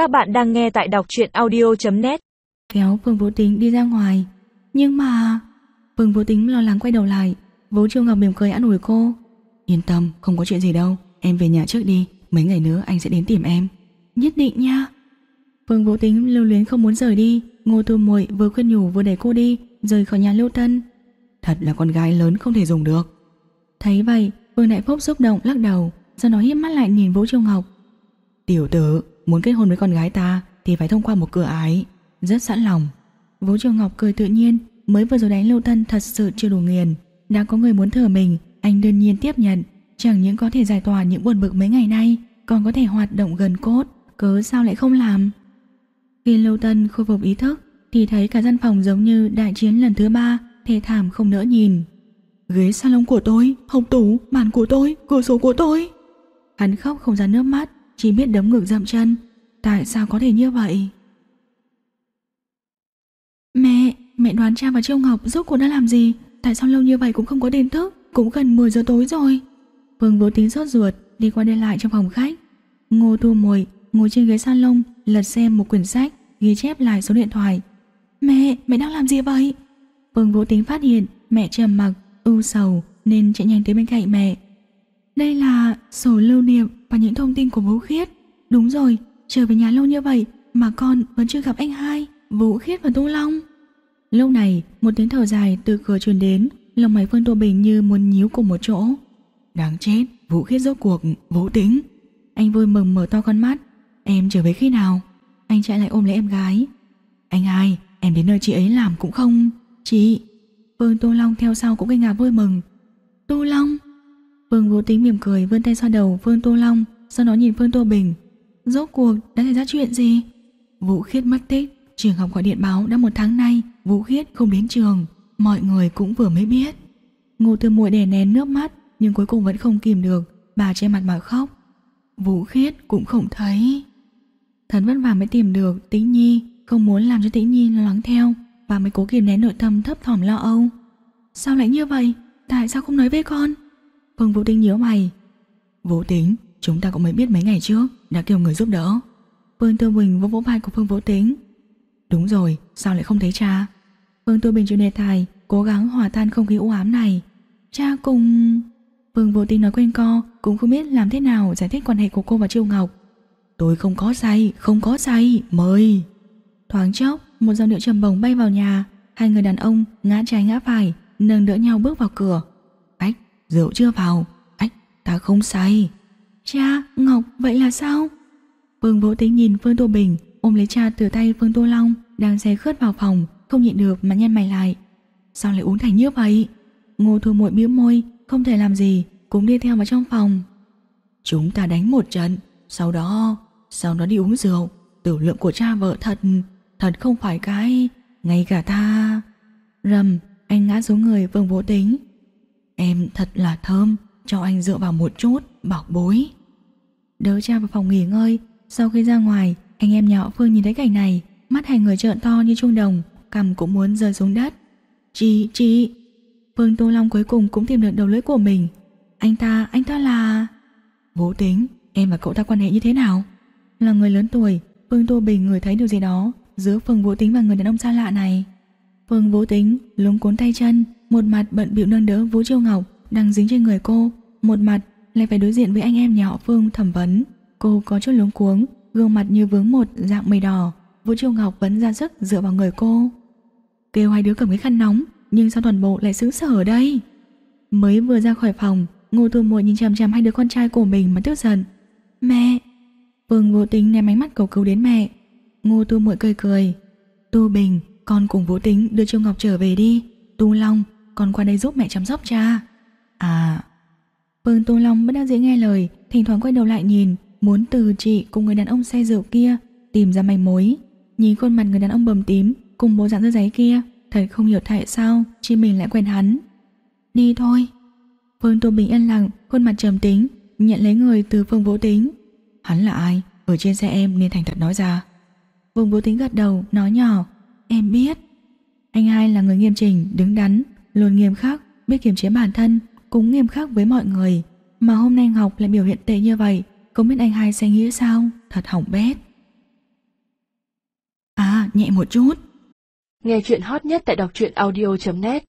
Các bạn đang nghe tại đọc truyện audio.net Kéo Phương Vũ Tính đi ra ngoài. Nhưng mà Phương Vũ Tính lo lắng quay đầu lại. Vũ Chiêu Ngọc mỉm cười an ủi cô. Yên tâm, không có chuyện gì đâu. Em về nhà trước đi. Mấy ngày nữa anh sẽ đến tìm em. Nhất định nha. Phương Vũ Tính lưu luyến không muốn rời đi. Ngô Thu Muội vừa khuyên nhủ vừa đẩy cô đi, Rời khỏi nhà Lưu Tân. Thật là con gái lớn không thể dùng được. Thấy vậy phương Đại Phúc xúc động, lắc đầu, Sau đó hiếp mắt lại nhìn Vũ Chiêu Ngọc. Tiểu tử muốn kết hôn với con gái ta Thì phải thông qua một cửa ái. Rất sẵn lòng. Vũ Triều Ngọc cười tự nhiên Mới vừa rồi đánh Lưu thân thật sự chưa đủ nghiền. Đã có người muốn thở mình Anh đương nhiên tiếp nhận. Chẳng những có thể giải tỏa những buồn bực mấy ngày nay Còn có thể hoạt động gần cốt Cớ sao lại không làm? Khi Lưu Tân khôi phục ý thức Thì thấy cả gian phòng giống như đại chiến lần thứ ba Thê thảm không nỡ nhìn. Ghế salon của tôi, hồng tủ, màn của tôi, cửa sổ của tôi. Hắn khóc không ra nước mắt chỉ biết đấm ngực dậm chân. Tại sao có thể như vậy? Mẹ, mẹ đoán cha và Châu Ngọc rốt cuộc đã làm gì? Tại sao lâu như vậy cũng không có đền thức Cũng gần 10 giờ tối rồi. Phương vô tính sốt ruột đi qua đi lại trong phòng khách. Ngô Thu Mùi ngồi trên ghế salon lật xem một quyển sách ghi chép lại số điện thoại. Mẹ, mẹ đang làm gì vậy? Phương vô Tính phát hiện mẹ trầm mặc, ưu sầu nên chạy nhanh tới bên cạnh mẹ. Đây là sổ lưu niệm và những thông tin của Vũ Khiết. Đúng rồi, trở về nhà lâu như vậy mà con vẫn chưa gặp anh hai, Vũ Khiết và Tu Long. Lúc này, một tiếng thở dài từ cửa truyền đến, lòng mày Phương Tô Bình như muốn nhíu cùng một chỗ. Đáng chết, Vũ Khiết rốt cuộc, Vũ tĩnh Anh vui mừng mở to con mắt. Em trở về khi nào? Anh chạy lại ôm lấy em gái. Anh hai, em đến nơi chị ấy làm cũng không... Chị... phương Tô Long theo sau cũng kinh ngạc vui mừng. Tô Long! Vương Vũ Tính mỉm cười vươn tay xoa đầu Vương Tô Long, sau đó nhìn Vương Tô Bình. Rốt cuộc đã xảy ra chuyện gì? Vũ Khiết mất tích, trường học gọi điện báo đã một tháng nay, Vũ Khiết không đến trường, mọi người cũng vừa mới biết. Ngô Tư Muội đè nén nước mắt, nhưng cuối cùng vẫn không kìm được, bà che mặt mà khóc. Vũ Khiết cũng không thấy. Thần vất vả mới tìm được Tĩnh Nhi, không muốn làm cho Tĩnh Nhi lo lắng theo, Bà mới cố kìm nén nội tâm thấp thỏm lo âu Sao lại như vậy Tại sao không nói với con Phương Vũ Tính nhớ mày. Vũ Tính chúng ta cũng mới biết mấy ngày trước Đã kêu người giúp đỡ. Phương Tư Bình vỗ vỗ vai của Phương Vũ Tính Đúng rồi sao lại không thấy cha? Phương Tư Bình chịu đề tài Cố gắng hòa tan không khí u ám này. Cha cùng Phương Vũ Tính nói quên co Cũng không biết làm thế nào giải thích quan hệ của cô và Triều Ngọc. Tôi không có say Không có say Mời. Thoáng chốc một dòng điệu trầm bổng bay vào nhà, hai người đàn ông ngã trái ngã phải, nâng đỡ nhau bước vào cửa. Rượu chưa vào, ách, ta không say. Cha, Ngọc, vậy là sao? Phương Vũ Tính nhìn Phương Tô Bình, ôm lấy cha từ tay Phương Tô Long, đang xe khướt vào phòng, không nhịn được mà nhăn mày lại. Sao lại uống thành như vậy? Ngô Thu Muội bĩu môi, không thể làm gì, cũng đi theo vào trong phòng. Chúng ta đánh một trận, sau đó, sau đó đi uống rượu, tử lượng của cha vợ thật Thật không phải cái Ngay cả ta Rầm anh ngã xuống người Vương Vũ Tính Em thật là thơm Cho anh dựa vào một chút Bảo bối Đỡ cha vào phòng nghỉ ngơi Sau khi ra ngoài Anh em nhỏ Phương nhìn thấy cảnh này Mắt hai người trợn to như chuông đồng Cầm cũng muốn rơi xuống đất Chị, chị Phương Tô Long cuối cùng cũng tìm được đầu lưỡi của mình Anh ta, anh ta là Vô Tính, em và cậu ta quan hệ như thế nào? Là người lớn tuổi Phương Tô Bình người thấy điều gì đó giữa Phương Vũ Tính và người đàn ông xa lạ này. Phương Vũ Tính lúng cuốn tay chân, một mặt bận bịu nâng đỡ Vũ Chiêu Ngọc đang dính trên người cô, một mặt lại phải đối diện với anh em nhà họ Phương thẩm vấn. Cô có chút lúng cuống, gương mặt như vướng một dạng mây đỏ. Vũ Chiêu Ngọc vẫn ra sức dựa vào người cô. Kêu hai đứa cầm cái khăn nóng, nhưng sao toàn bộ lại sững sờ ở đây? Mới vừa ra khỏi phòng, Ngô Tu Muội nhìn chằm chằm hai đứa con trai của mình mà tức giận. Mẹ! Phương Vũ Tính ném ánh mắt cầu cứu đến mẹ. Ngô Tu Muội cười cười. Tu Bình, con cùng Vũ Tính đưa chiêu Ngọc trở về đi. Tu Long, con qua đây giúp mẹ chăm sóc cha. À. Phương Tu Long bất đắc dĩ nghe lời, thỉnh thoảng quay đầu lại nhìn, muốn từ chị cùng người đàn ông say rượu kia tìm ra manh mối. Nhìn khuôn mặt người đàn ông bầm tím cùng bố dạng dơ giấy kia, thật không hiểu tại sao chị mình lại quen hắn. Đi thôi. Phương Tu Bình yên lặng, khuôn mặt trầm tính, nhận lấy người từ Phương Vũ Tính. Hắn là ai? Ở trên xe em nên thành thật nói ra. Phương Vũ Tính gật đầu, nói nhỏ, em biết. Anh hai là người nghiêm chỉnh, đứng đắn, luôn nghiêm khắc, biết kiềm chế bản thân, cũng nghiêm khắc với mọi người. Mà hôm nay Ngọc lại biểu hiện tệ như vậy, không biết anh hai sẽ nghĩ sao, thật hỏng bét. À, nhẹ một chút. Nghe chuyện hot nhất tại đọc truyện audio.net